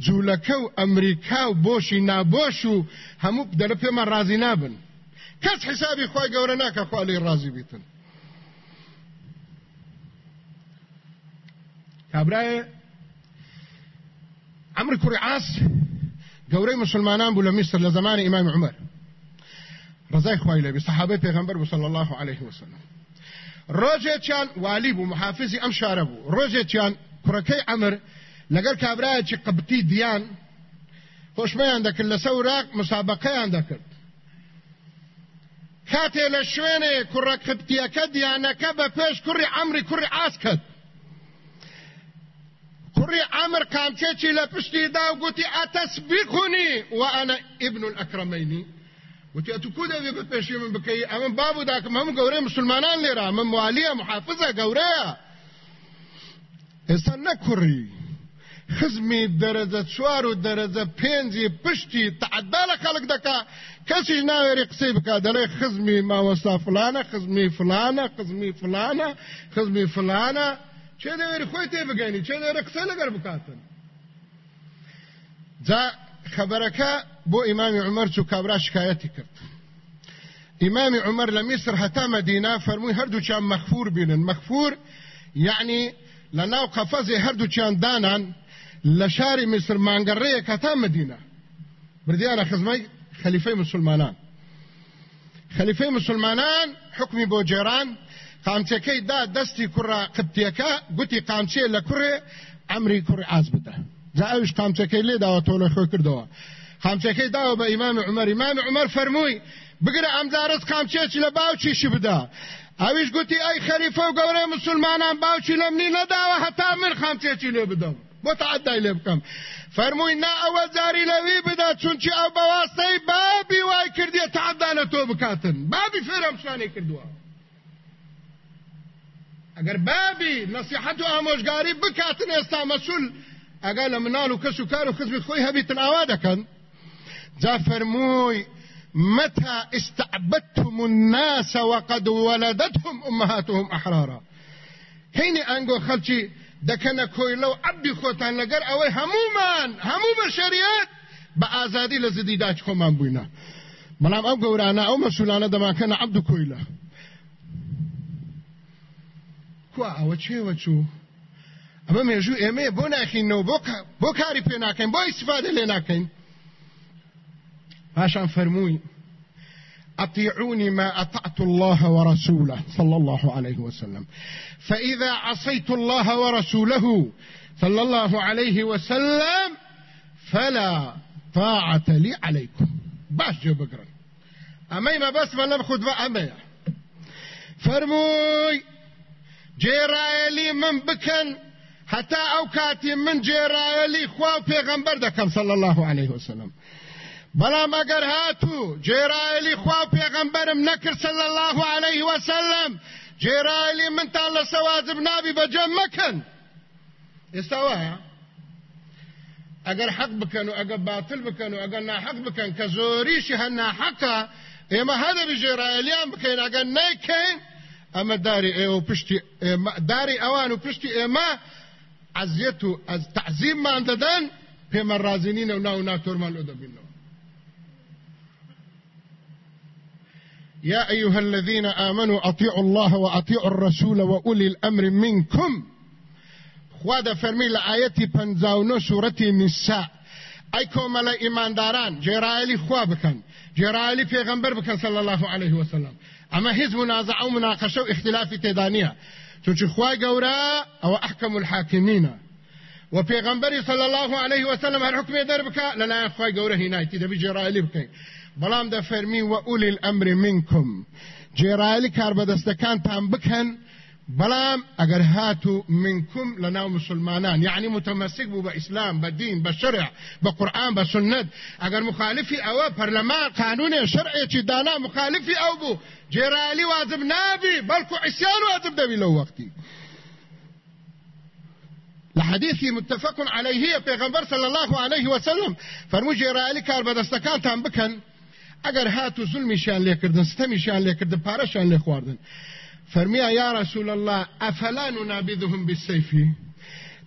جوولەکە و ئەمریکا و بۆشی نابۆش و هەموو دەرە پێمان ڕازی نابن. کەس حسابی خۆی گەورە ناکە خوالی ڕازی بیتن. کابرایە عمر کوڕی عاس مسلمانان بوو لە میسر لە زمانی ئیمام عمر ڕزای خوای لەبی صحابەی پێغەمبەر بوو صلی الله عليه وسلم. ڕۆژێکیان والی بوو محافظی ئەم شارە بوو. ڕۆژێکیان کوڕەکەی عمر لەگەر کابراایکی قبتی دیان خۆشمەیان دەکرد لە سەوراق مسابقەیان دەکرد کاتێ لە شوێنێ کوڕە قبتیەکە دیانەکە بە پێش کوڕی ئەمری کوڕی ئاس کرد کوڕی ئەمر کامچێکی لە پشتی دا و گوتی ئەتەسبیقونی و ئەنە ئیبن الئەکرەمەینی وتی ئەتو کو دەبێ بە پێشی من بکەی ئەمە بابو داکەم هەموو گەورەی مسلمانان لێرە من موالیە محافظە گەورەیە ئێستا نەکوڕی خزمی دەرەجە چوار و دەرەجە پێنجی پشتی تعدا لە خەڵک دەکا کەسیش ناوێری قسەی بک دەڵێ خزمی ماوەستا فلانە خزمی فلانە خزمی فلانە خزمی فلانە چێ دەوێری خۆی تێ بگەینی چێ دەوێرە قسە لەگەر بکاتن؟ جا خبرەکە بۆ ئیمامی عمەر چوو کابرا شکایەتی کرد. ئیمامی عمەر لە میسر هەتا مەدینا فەرمووی هەردووچیان مەخفور بینن. مەخفور یعنی لە ناو قەفەزێ هەردووچیان دانان لە شاری میسر مانگەڕەیە کەتا مدینە. بردیانە خزمەی خەلیفەی مسلمانان. خەلیفەی مسلمانان حکمی بۆ جێران قامچەکەی دا دەستی کوڕە قبتیەکە گوتی قامچێ لە کوڕێ ئەمری کوڕی ئاز بدە. جا ئەوش قامچەکەی لێ داوە تۆ لە خۆ کردەوە. قامچەکەی داوە بە ئیمام عمەر. ئیمام عمەر فەرمووی بگرە ئەمزارست قامچێکی لە باوچیشی بدا ئەویش گوتی ئەی خەریفە و گەورەی مسلمانان باوچی لە منی نەداوە هەتا من خامچێکی لێ بدەم. بۆ تعدای لێ بکەم فەرمووی نا ئەوە جاری لەوی بدا چونچی ئەو بەواستەی بابی وای کردیە تعدا لە تۆ بکاتن. بابی فێرم شانەی کردووە. ئەگەر بابی نصیحەت و ئامۆژگاری بکاتن ئێستا مەسول ئەگە لە مناڵ و کەس و کار و خزمی خۆی هەبیتن ئاوا دەکەن. جا فەرمووی متى استعبدتم الناس وقد ولدتهم أمهاتهم أحرارا. هيني أنقو خلشي دەکەنە کۆی لەو عبدی خۆتان لەگەر ئەوەی هەمومان هەموو بە شریعت بە ئازادی لە زدیداچ خۆمان بووینە بەڵام ئەو گەورانە ئەو مەسولانە دەماکەنە عبد و کۆیلە کو ئەوە چێوە چوو؟ ئەمە مێژوو ئێمێ بۆ ناخینەوە بۆ کاری پێ ناکەین بۆ ئیسفادە لێ ناکەین. پاشان فەرمووی أطيعوني ما أطعت الله ورسوله صلى الله عليه وسلم. فإذا عصيت الله ورسوله صلى الله عليه وسلم فلا طاعة لي عليكم. باش جو بقرأ. أمي ما بس ما نبخد أمي. فرموي. جيرايلي من بكن. حتى أوكاتي من جيرايلي خواه پیغمبر دكم صلى الله عليه وسلم. بەڵام ئەگەر هاتوو جێرایلی خوا پێغەمبەرم نەکرد صلی الله عليه وسلم. جێرایلی منتان لە سەوازب نابی بەجەم مەکەن ئێستا وایە ئەگەر حەق بکەن و ئەگەر باتل بکەن و ئەگەر ناحەق بکەن کە زۆریشی هەر ناحەقە ئێمە هەدەبی ژێرایلیان بکەین. ئەگەر نەیکەین ئەمە داری ئێوە پشتی داری ئەوان و پشتی ئێمە عزیەت و ئەز تعزیممان دەدەن پێمە ڕازینینە و ناو ناتۆرمان لۆ يا أيها الذين آمنوا أطيعوا الله وأطيعوا الرسول وأولي الأمر منكم. خواد فرمي لآيتي پنزاونو سورة النساء أي كومل إيمان داران جرائلي بكن جرائلي پیغمبر بكن صلى الله عليه وسلم. أما هز منازعة ومناقشة واختلاف تدانية. چونچ خواه قورا أو أحكم الحاكمين. وبيغمبري صلى الله عليه وسلم هل حكم دربك لنا خواه قورا هنايتي دبي جرائلي بكن بەڵام دەفەرمی وە ئولی ئەمری منکم. جێرایلی کاربەدەستەکانتان بکەن بەڵام ئەگەر هاتو منکم لە ناو مسلمانان یعنی متمسک بوو بە ئیسلام بە دین بە شرع بە قورآن بە سنت ئەگەر مخالفی ئەوە پەرلەمان قانونێ شرعێکی دانا مخالفی ئەو بوو جێرایلی واجب نابی بەڵکو عیسیان واجب دەبی لەو وەختی. لحديث متفق عليه پیغمبر صلى الله عليه وسلم فرمو جێرایلی کاربەدەستەکانتان بکەن اگر هاتو ظلمیشان لێکردن ستەمیشان لێکردن پارەشان لێ خواردن. فەرمیە یا رسول الله ئەفەلا نابیدهم بالسەیفی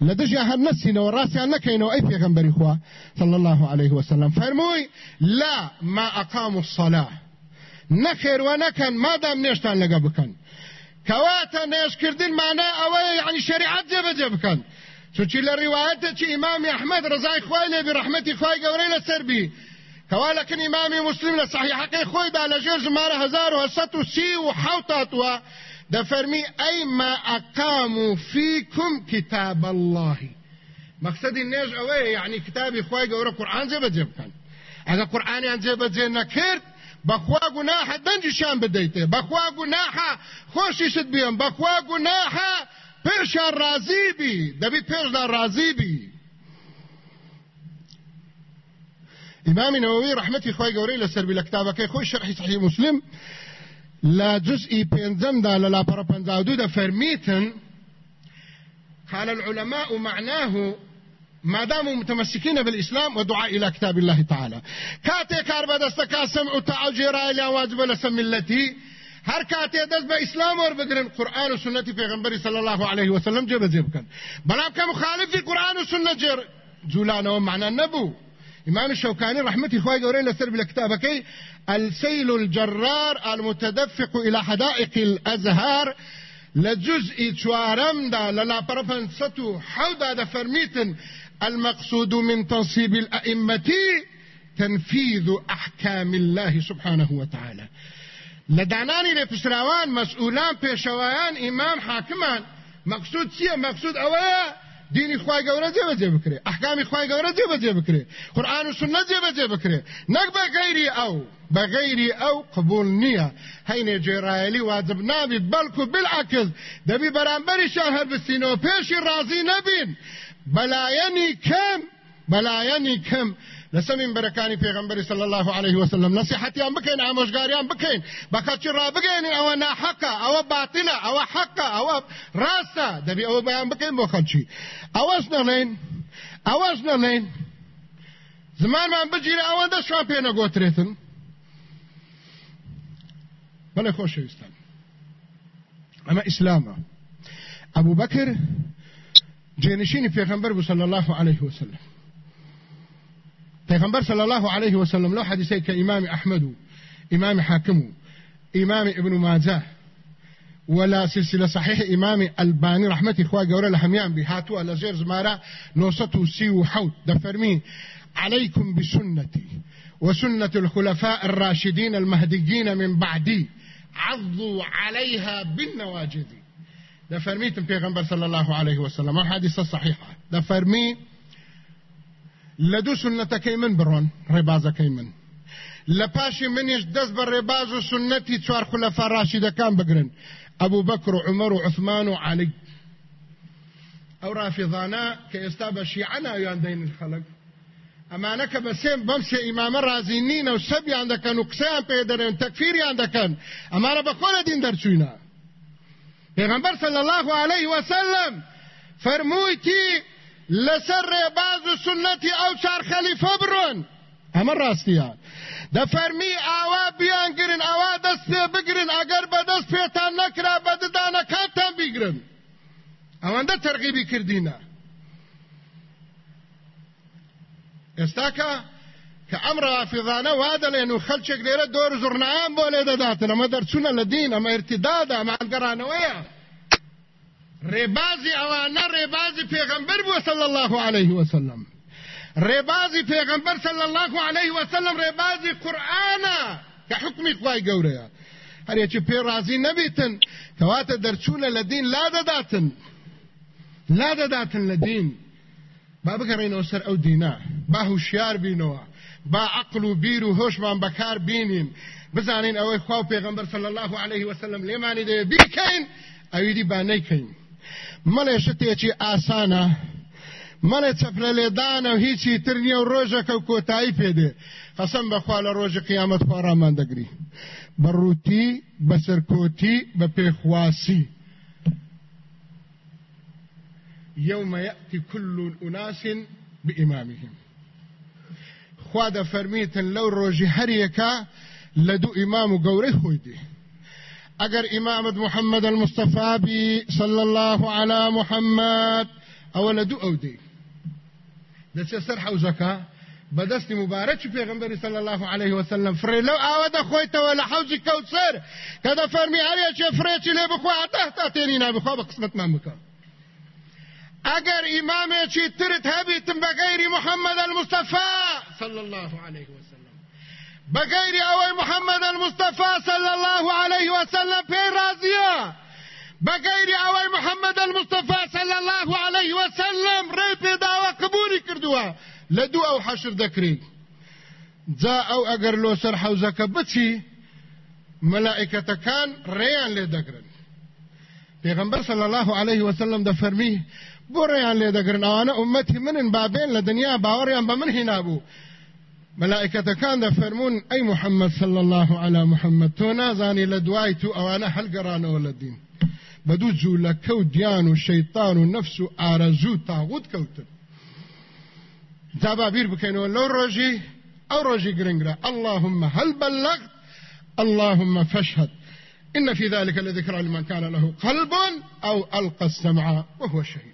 لە دژیا هەر نەچینەوە ڕاستیان نەکەینەوە ئەی پێغەمبەری خوا صلى الله عليه وسلم. فەرمووی لا ما أقاموا الصلاة. نەخێر و نەکەن مادام نێشتان لەگە بکەن. کەواتە نێشکردن مانە ئەوەیە یعنی شریعت جێبەجێ بکەن. چونچی لە ڕیواەتێکی ئیمامی ئەحمەد ڕزای خوای لێبی ڕەحمەتی خوای گەورەی لەسەر بی. كوالكن إمامي مسلم خوي دا لجير جمارة هزار وستو سي وحوطاتوا دا فرمي أي ما أقاموا فيكم كتاب الله. مقصد الناج أوي يعني كتابي خوي قورا قرآن زي بجيب كان. اگه قرآن عن زي بجيب نكرت بخوا گناحا دنجي شان بديته بخوا گناحا خوشي شد امام نووي رحمتي خوي گوري لسر بلا كتابك خوي شرح صحيح مسلم. لا جزء بينزم دا لا بارا بنزاودو دا فرميتن قال العلماء معناه ما داموا متمسكين بالإسلام ودعاء إلى كتاب الله تعالى كاتي كاربا دستكا سمع تعال جيرا إلى واجب لسم التي هر کاته دز به اسلام ور بگرن قرآن و سنت پیغمبر صلی الله علیه وسلم جب جب کن. بلام که مخالف قرآن و سنت جر جولانه معنا نبو امام الشوكاني رحمتي خواه قورين لسر بالكتابكي السيل الجرار المتدفق إلى حدائق الأزهار لجزء شوارم دا للا برفن ستو دا فرميتن المقصود من تنصيب الأئمة تنفيذ أحكام الله سبحانه وتعالى. لداناني لفسراوان مسؤولان بيشوایان إمام حاكمان. مقصود سيه مقصود اوه دینی خی گەورە جێبەجێ بکرێ ئەحکامی خی گەورە جێبەجێ بکرێ قورآن و سنە جێبەجێ بکرێ. نەک بە غەیری ئەو بە غەیری ئەو قبول نییە. هەینێ جێرایەلی واجب نابی بەڵکو بالعکس دەبی بەرامبەریشان هەر بستینەوە پێشی ڕازی نەبین. بەلایەنی کەم بەلایەنی کەم لسمین برکانی پیغمبر صلی الله علیه وسلم. نصیحتیان بکەین ئامۆژگاریان بکەین بەکەچی ڕابگەین ئەوە ناحەقە ئەوە باتیلە ئەوە حەقە ئەوە ڕاستە دەبی ئەوە بەیان بکەین بۆ خەلکی ئەوەش نەڵێن ئەوەش نەڵێن زمانمان بگیرە ئەوەندە شوان پێ نەگۆترێتن بەڵێ خۆشەویستان ئەمە ئیسلامە ئەبوو بەکر جێنشینی پێغەمبەر بوو صلی الله عليه وسلم. پیغمبر صلى الله عليه وسلم لو حديثي كإمام أحمد إمام حاكم إمام ابن ماجه ولا سلسلة صحيح إمام الباني رحمة إخوة قولة لحميان بهاتوا لزير زمارة نوسطو سيو حوت. دفرمين عليكم بسنتي وسنة الخلفاء الراشدين المهديين من بعدي عضوا عليها بالنواجذ. دەفەرمێتن پێغەمبەر صلى الله عليه وسلم. لە حەدیسی سەحیحە دەفەرمی لە دوو سنەتەکەی من بڕۆن ڕێبازەکەی من. لە پاشی منیش دەست بە ڕێباز و سنەتی چوار خولەفا ڕاشیدەکان بگرن ئەبوو بەکر و عمەر و عثمان و علی. ئەو ڕافیضانە کە ئێستا بە شیعە ناویان دەین خەڵک ئەمانە کە سێم بەم سێ ئیمامە رازی نینە و سەبیان دەکەن و قسەیان پێ دەرێن تەکفیریان دین دەرچوینە. پێغەمبەر صلی الله عليه وسلم فەرموویتی لەسەر ڕێباز و سنەتی ئەو چار خەلیفە بڕۆن ئەمە ڕاستیان دەفەرمی ئاوا بیانگرن ئەوا دەست پێ بگرن ئەگەر بەدەست پێتان نەکرا بە ددانەکانتان بیگرن ئەوەندە تەرغیبی کردینە ئێستاکە کە ئەم ڕافیضانە وا دەڵێن و خەلچێک لێرە دۆر زورنایان بۆ لێ دەداتن ئەمە دەرچوونە لە دین ئەمە ارتدادا ئەمانگەڕانەوەیە ڕێبازی ئەوانە ڕێبازی پێغەمبەر بووە صلی الله عليه وسلم. ڕێبازی پێغەمبەر صلی الله عليه وسلم ڕێبازی قورئانە کە حکمی خوای گەورەیە هەرێکی پێ ڕازی نەبیتن کەواتە دەرچوونە لە دین لا دەداتن لا دەداتن لە دین با بگەڕێنەوە سەر ئەو دینا با هوشیار بینەوە با عقل و بیر و هۆشمان بەکار بینین. بزانین ئەوەی خوا و پێغەمبەر صلی الله عليه وسلم لێمانی دەوێ بیکەین ئەویدی با نەیکەین مەڵێ شتێکی ئاسانە مەڵێ چەپلە لێدانە و هیچی تر نییە و ڕۆژەکە و کۆتایی پێدێ قەسم بەخوا لە ڕۆژی قیامەت خۆڕامان دەگری يوم يأتي كل أناس بإمامهم خوا دەفەرمیتن لەو ڕۆژی هەریەکە لە دوو ئیمام اگر امامت محمد المصطفى بي صلى الله على محمد. اول دو أو دي. دەچێ سەر حوزەکە بەدەستی مبارەکی پێغمبەری صلى الله عليه وسلم. فرێ لەو ئاوەدە خۆیتەوە لە حوزی کەوتسەر کە دەفەرمی هەرێکێ فرێکی لێ بخوا هەتا تێنی نابخوا بە قسمەتمان بکە ئەگەر ئیمامێکی ترت بە غەیری محمد المصطفى صلى الله عليه وسلم. بغير أوي محمد المصطفى صلى الله عليه وسلم في رازيه بغير أوي محمد المصطفى صلى الله عليه وسلم. ريب داوا قبولي كردوا. لدو أو حشر ذكري جا أو اگر لو سر حوزك بچي ملائكة كان ريان لدقرن. پیغمبر صلى الله عليه وسلم ده فرمي بو ريان لدقرن. آنا أمتي من بابين لدنيا باوريان بمن هنا بو. ملائكة كان فرمون أي محمد صلى الله على محمد. تو نازاني لدوايتو أو أنا هل قرانا ولا الدين بدو جولا كو ديان والشيطان والنفس آرزو تاغوت كوتر. تابا بير بكينو لو روجي أو روجي قرنقرا. اللهم هل بلغت اللهم فاشهد. إن في ذلك لذكرى لمن كان له قلب أو ألقى السمع وهو شهيد.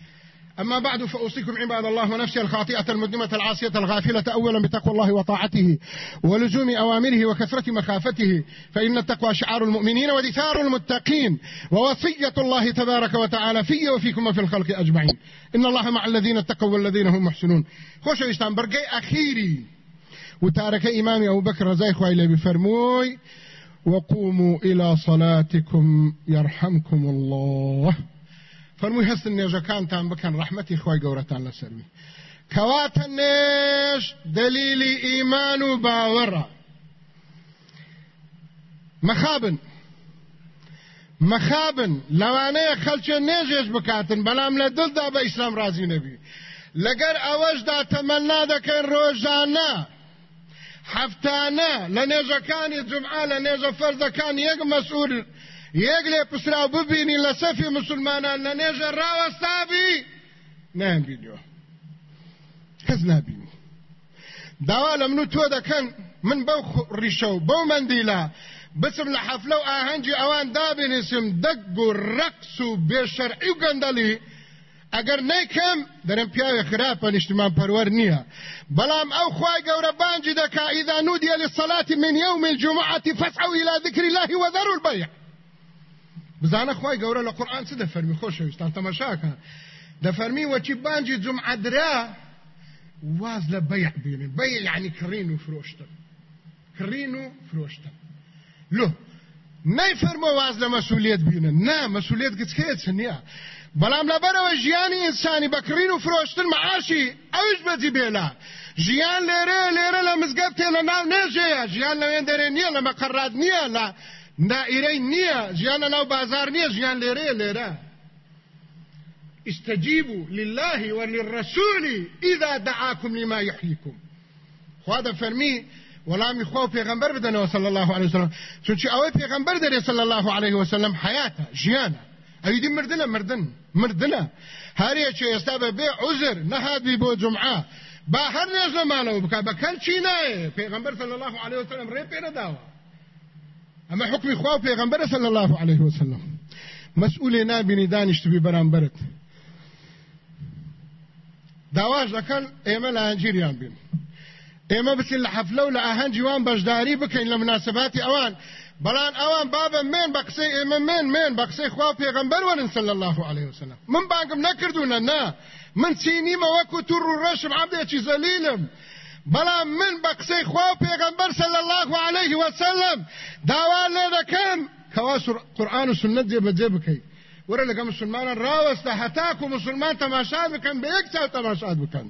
أما بعد فأوصيكم عباد الله ونفسي الخاطئة المذنبة العاصية الغافلة أولا بتقوى الله وطاعته ولزوم أوامره وكثرة مخافته فإن التقوى شعار المؤمنين ودثار المتقين ووصية الله تبارك وتعالى في وفيكم وفي الخلق أجمعين. إن الله مع الذين اتقوا والذين هم محسنون. خوش ويستان برقي أخيري. وتارك إمامي أبو بكر رزاي خوالي بفرموي وقوموا إلى صلاتكم يرحمكم الله. فەرمووی هەستن نێژەکانتان بکەن ڕەحمەتی خۆی گەورەتان لەسەروی کەواتە نێژ دلیلی ئیمان و باوەڕە. مەخابن. مەخابن. لەوانەیە خەلچە نێژێش بکاتن بەڵام لە دڵدا بە ئیسلام ڕازی نەبی. لەگەر ئەوەشدا تەمەنا دەکەن ڕۆژانە هەفتانە لە نێژەکانی جمعا لە نێژە فەرزەکان یەک مەسئول یەک لێ پسراو ببینی لە سەفی مسلمانان لە نێژە ڕاوەستابی نامبینیەوە کەس نبینی داوا لە من و تۆ دەکەن من بەو ڕیشە و بەو مندیلا بسم لە حەفلە و ئاهەنگی ئەوان دابینیسم دەگ و ڕەقس و بێشەرعی و گەندەلی ئەگەر نیکەم دەرم پیاوێ خراپە نیشتمان پەروەەر نییە بەڵام ئەو خوای گەورە بانجی دەکا ئیدا نودیە للصلاة من يوم الجمعة فاسعوا إلى ذكر الله وذروا البيع بزانە خی گەورە لە قورآان چ دەفەرمی؟ خۆشەویستان تەمەشاکە دەفەرمی وەچی بانجی جمعدرا واز لە بەیع بینن. بەی یعنی کڕین و فرۆشتن. کڕین و فرۆشتن. لۆ نەی فەرمە واز لە مەسوولیت بینن. نا مەسوولیت گچکەیە نییە؟ بەڵام لەبەرەوە ژیانی ئینسانی بەکڕین و فرۆشتن معاشی ئەوش بەجی بێلا. ژیان لێرە لێرە لە مزگەب تێ لە ناو نێژەیە ژیان لەوێن دەرێ نییە لە مەقەڕات نییە لە دائرەی نییە ژیانە ناو بازار نییە ژیان لێرەیە لێرە استجيبوا لله وللرسول إذا دعاكم لما يحييكم خواده فرمي وەڵامی خوا پێغمبەر بدەنەوە صلى الله عليه وسلم چونچی ئەوەی پێغمبەر دەرێ صلى الله عليه وسلم حياتە ژیانە ئەویدی مردنە مردن مردنە هەرێکی ئێستا بە بێ عوزر نەهابی بۆ جمعە با هەر نێژ لەمانەوە بکە بە کەلچی نایە پێغمبەر صلى الله عليه وسلم ڕێ پێرەداوە أما حكم خوا پیغمبر صلی الله عليه وسلم. مسئول نابینی دانیشت بی برانبرت داواش دەکەن ئێمە لە هەنجیریان بین ئێمە بچین لە حەفلە و لە ئاهەنجیوان بەشداری بکەین لە مناسباتی ئەوان بەڵان ئەوان بابە من بە قسەی من من بە قسەی خوا پێغەمبەر وەرن صلی الله عليه وسلم. من بانگم نەکردوونە نا. من چینیمە وەکو توڕ و ڕەشم عەبدێکی زەلیلم بەڵام من بە قسەی خوا و پێغەمبەر صلی الله عليه وسلم. داوا لێ دەکەم کەوا قورآن و سنت جێبەجێ بکەیت وەرە لەگە مسلمانان ڕاوەستە هەتاکو مسلمان تەماشا بکەن بە یەک چاو تەماشا بکەن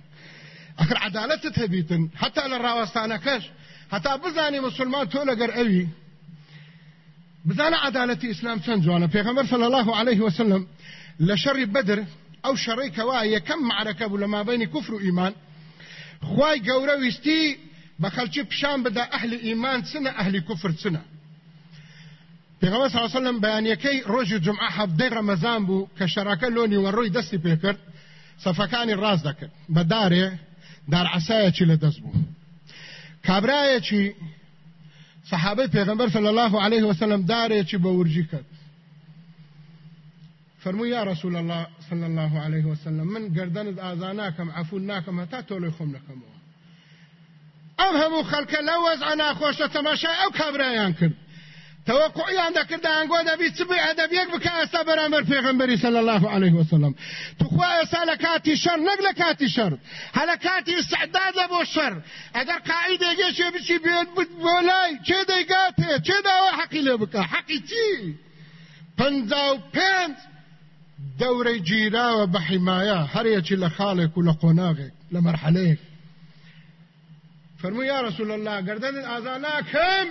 ئەخر عدالەتت هەبیتن هەتا لە ڕاوەستانەکەش هەتا بزانی مسلمان تۆ لەگەر ئەوی بزانە عدالەتی ئیسلام چەند جوانە پێغەمبەر صلی الله عليه وسلم لە شەڕی بەدر ئەو شەڕی کەوا یەکەم معرەکە بوو لە مابینی کوفر و ئیمان خوای گەورە ویستی بە خەلکی پیشان بدا ئەهلی ئیمان چنە ئەهلی کوفر صلی الله علیه وسلم بەیانیەکەی ڕۆژی جمعە هەفتەی ڕەمەزان بوو کە شەڕەکە لۆنی وەڕۆی دەستی پێکرد سەفەکانی ڕاز دەکرد. بە دارێ دار عسایەکی لە دەست بوو. کابرایەکی صحابەی پێغەمبەر صلی الله عليه وسلم دارێکی بە ورجی کرد. فرمو يا رسول الله صلى الله عليه وسلم من قردن آذاناكم عفوناكم هتا تولي خم لكم ئەم هەموو خەلکە لە وەزع ناخۆشە تەماشای ئەو کابرایان کرد. توقعیان دەکرد ئەنگۆ دەبی چ بێ ئەدەبیەک بکە ئێستا بەرامبەر پێغمبەری صلی الله عليه وسلم. توخوا ئێستا لە کاتی شەر نەک لە کاتی شەر. هە لە کاتی استعداد لە بۆ شەر. ئەگەر قاعدێگەشێ بچی بێت بۆ لای چێ دەیگاتێ؟ چێ داوا حەقی لێ بکە؟ دەورەی گیراوە بە حیمایە هەرەیەکی لە خاڵێک و لە قۆناغێک رسول الله گردن ئازاناکەم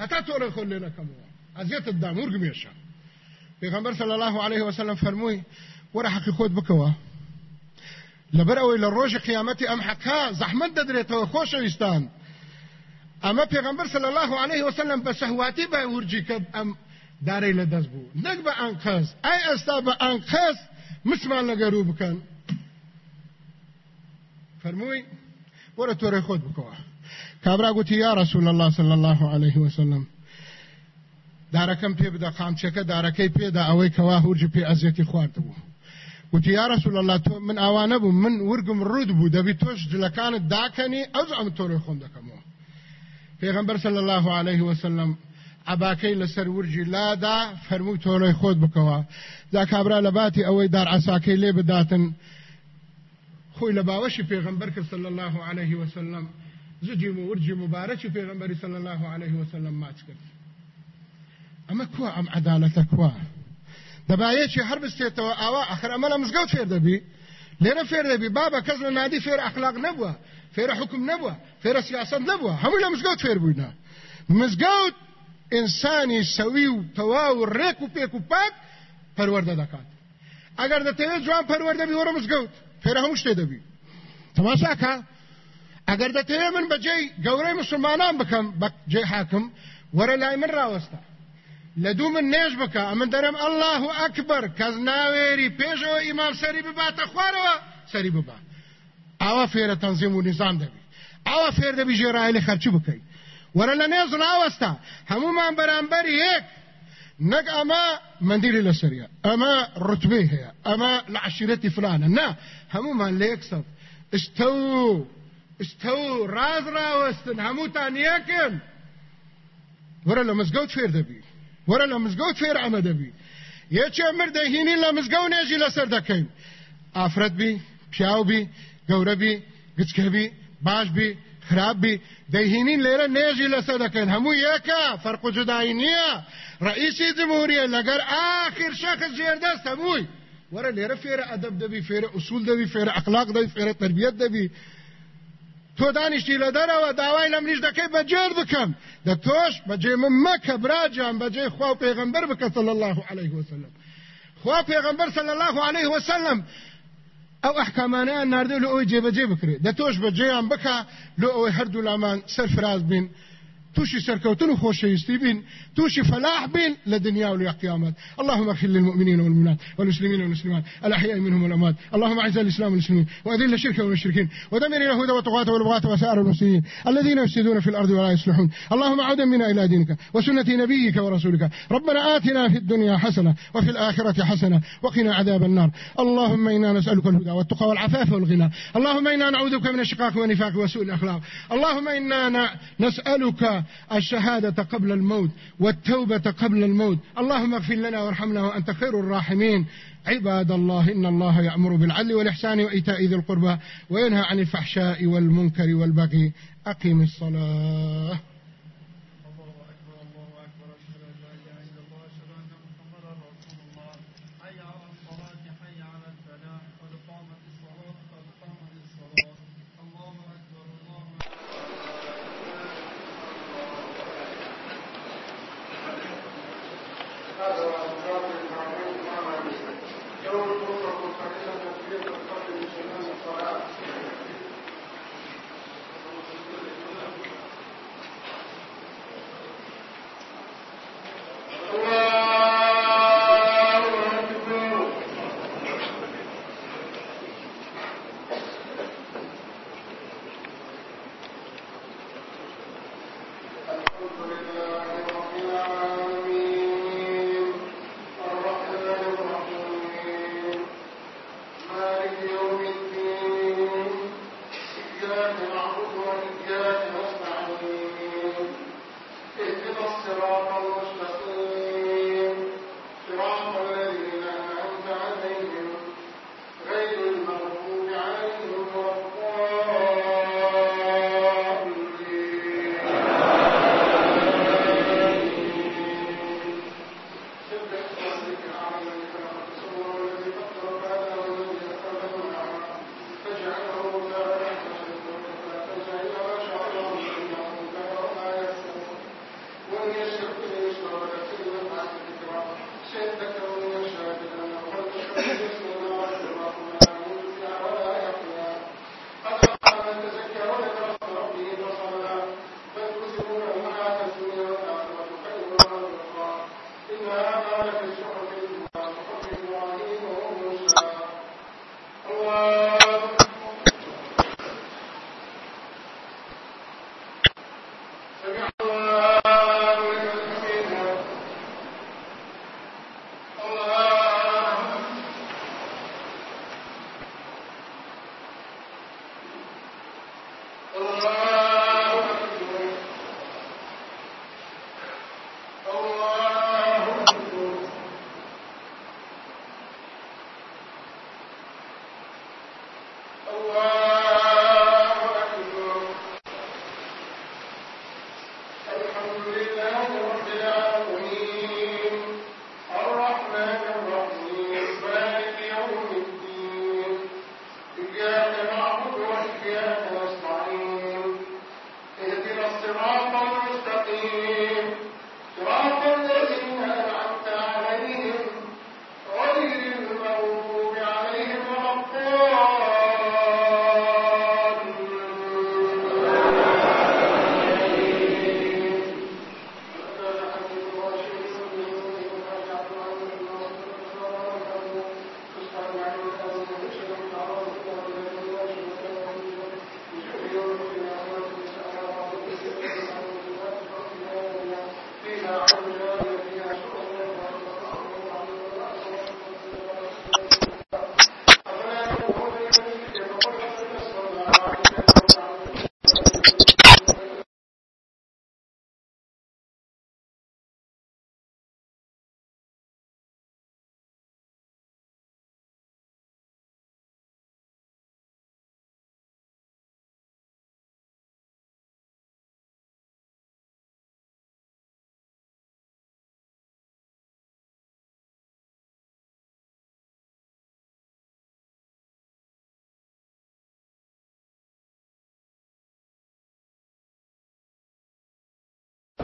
هەتا تۆڕێ خۆ لێ نەکەمەوە ئەزیێتت دام ورگمێشە پێغەمبەر صلی الله عليه وسلم فەرمووی وەرە حەقی خۆت بکەوە لەبەر ئەوەی لە ڕۆژی قیامەتی ئەم حەقا زەحمەت دەدرێتەوە خۆشەویستان ئەمە پێغەمبەر صلی الله عليه وسلم بە سەهواتی بە ورجی ئەم دارەی لە دەست بوو نەک بە ئەنقەز ئای ئێستا بە ئەنقەز مسمان لەگەرو بکەن فەرمووی وەرە تۆرە خۆت بکەوە. کابرا گوتی یا رسول الله صلی الله عليه وسلم دارەکەم پێ بدە قامچەکە دارەکەی پێدا ئەوەی کەوا هورج پێ ئەزیەتی خواردبوو وتی یا رسول الله تۆ من ئاوانە بوو من ورگم ڕوود بوو دەبی تۆش جلەکانت داکەنی ئەو ئەم تۆڕی خۆم دەکەمەوە پێغمبەر صلی الله عليه وسلم عباکەی لەسەر ورجی لادا فەرمووی تۆڵی خۆت بکەوە. دا کابرا لە باتی ئەوەی دار عساکەی لێ بداتن خۆی لە باوەشی پێغمبەر کرد صلی الله عليه وسلم. زجی و ورجی مبارەکی پێغمبەری صلی الله عليه وسلم ماچ کرد. ئەمە کووە ئەم عدالەتە کووە؟ دەبایەکی هەر بستێتەوە ئاوا؟ ئەخر ئەمە لە مزگەوت فێر دەبی. لێرە فێر دەبی. بابە کەس نادی فێر ئەخلاق نەبووە. فێرە حکم نەبووە. فێرە سیاست نەبووە. هەموو لە مزگەوت فێر بووینە ئینسانی سەوی و تەواو و ڕێک و پێک و پاک پەروەردە دەکات. ئەگەر دەتەوێت جوان پەروەردەبی وەرە مزگەوت فێرە هەموو شتێ دەبی. تەماشاکە. ئەگەر دەتەوێت من بەجێی گەورەی مسلمانان بکەم بەجێ حاکم وەرە لای من ڕاوەستە. لە دوو من نێژ بکە ئەمن دەرم الله ئەکبەر کەس ناوێری پێشەوە ئیمام سەری بباتە خوارەوە سەری ببا. ئاوا فێرە تەنزیم و نیزان دەبی. ئاوا فێر دەبی ژێرای لە خەرچی بکەیت وەرە لە نێز ناوەستا هەمومان بەرامبەر یەک نەک ئەمە مندیری لەسەریە ئەمە ڕتبەی هەیە ئەمە لە عشیرەتی نا هەمومان لە یەک سەف ئشتە و ئشتە و ڕاز ڕاوەستن هەمووتان یەکن وەرە لە مزگەوت فێر دەبی وەرە لە مزگەوت فێر ئەمە دەبی یەکێ مردەهینی لە مزگەوت نێژی لەسەر دەکەین ئافرەت بی پیاو بی بی باش بی خراپ بی دەیهینین لێرە نێژی لەسەر دەکەن هەموو یەکە فەرق جدایی نییە ڕئیسی جمهوریە لەگەر ئاخر شەخص جێردەست هەمووی وەرە لێرە فێرە ئەدەب دەبی فێرە ئوسول دەبی فێرە ئەخلاق دەبی فێرە تربیەت دەبی تۆ دانیشتی لە دەرەوە داوای لە منیش دەکەی بەجێر بکەم دە تۆش بەجێ من مەکە براجان بەجێ خوا و پێغەمبەر بکە صلی الله عليه وسلم خوا پێغەمبەر صلی الله عليه وسلم ئەو ئەحکامانیان نردە لە ئەوی جێبەجێ بکرێت دە تۆش بەجێیان بکە لۆ ئەوەی هەردوو لامان سەرفراز بین. توشي سركوتن وخوشيستي بين توشي فلاح بين لدنيا والقيامات اللهم اغفر للمؤمنين والمؤمنات والمسلمين والمسلمات الأحياء منهم والأموات. اللهم اعز الإسلام والمسلمين وأذل الشرك والمشركين ودمر اليهود والطغاة والبغاة وسائر المسلمين الذين يفسدون في الأرض ولا يصلحون. اللهم عودا منا إلى دينك وسنة نبيك ورسولك. ربنا آتنا في الدنيا حسنة وفي الآخرة حسنة وقنا عذاب النار. اللهم إنا نسألك الهدى والتقى والعفاف والغنى. اللهم إنا نعوذ بك من الشقاق والنفاق وسوء الأخلاق. اللهم إنا نسألك الشهادة قبل الموت والتوبة قبل الموت. اللهم اغفر لنا وارحمنا وأنت خير الراحمين. عباد الله إن الله يأمر بالعدل والإحسان وإيتاء ذي القربى وينهى عن الفحشاء والمنكر والبغي. أقم الصلاة.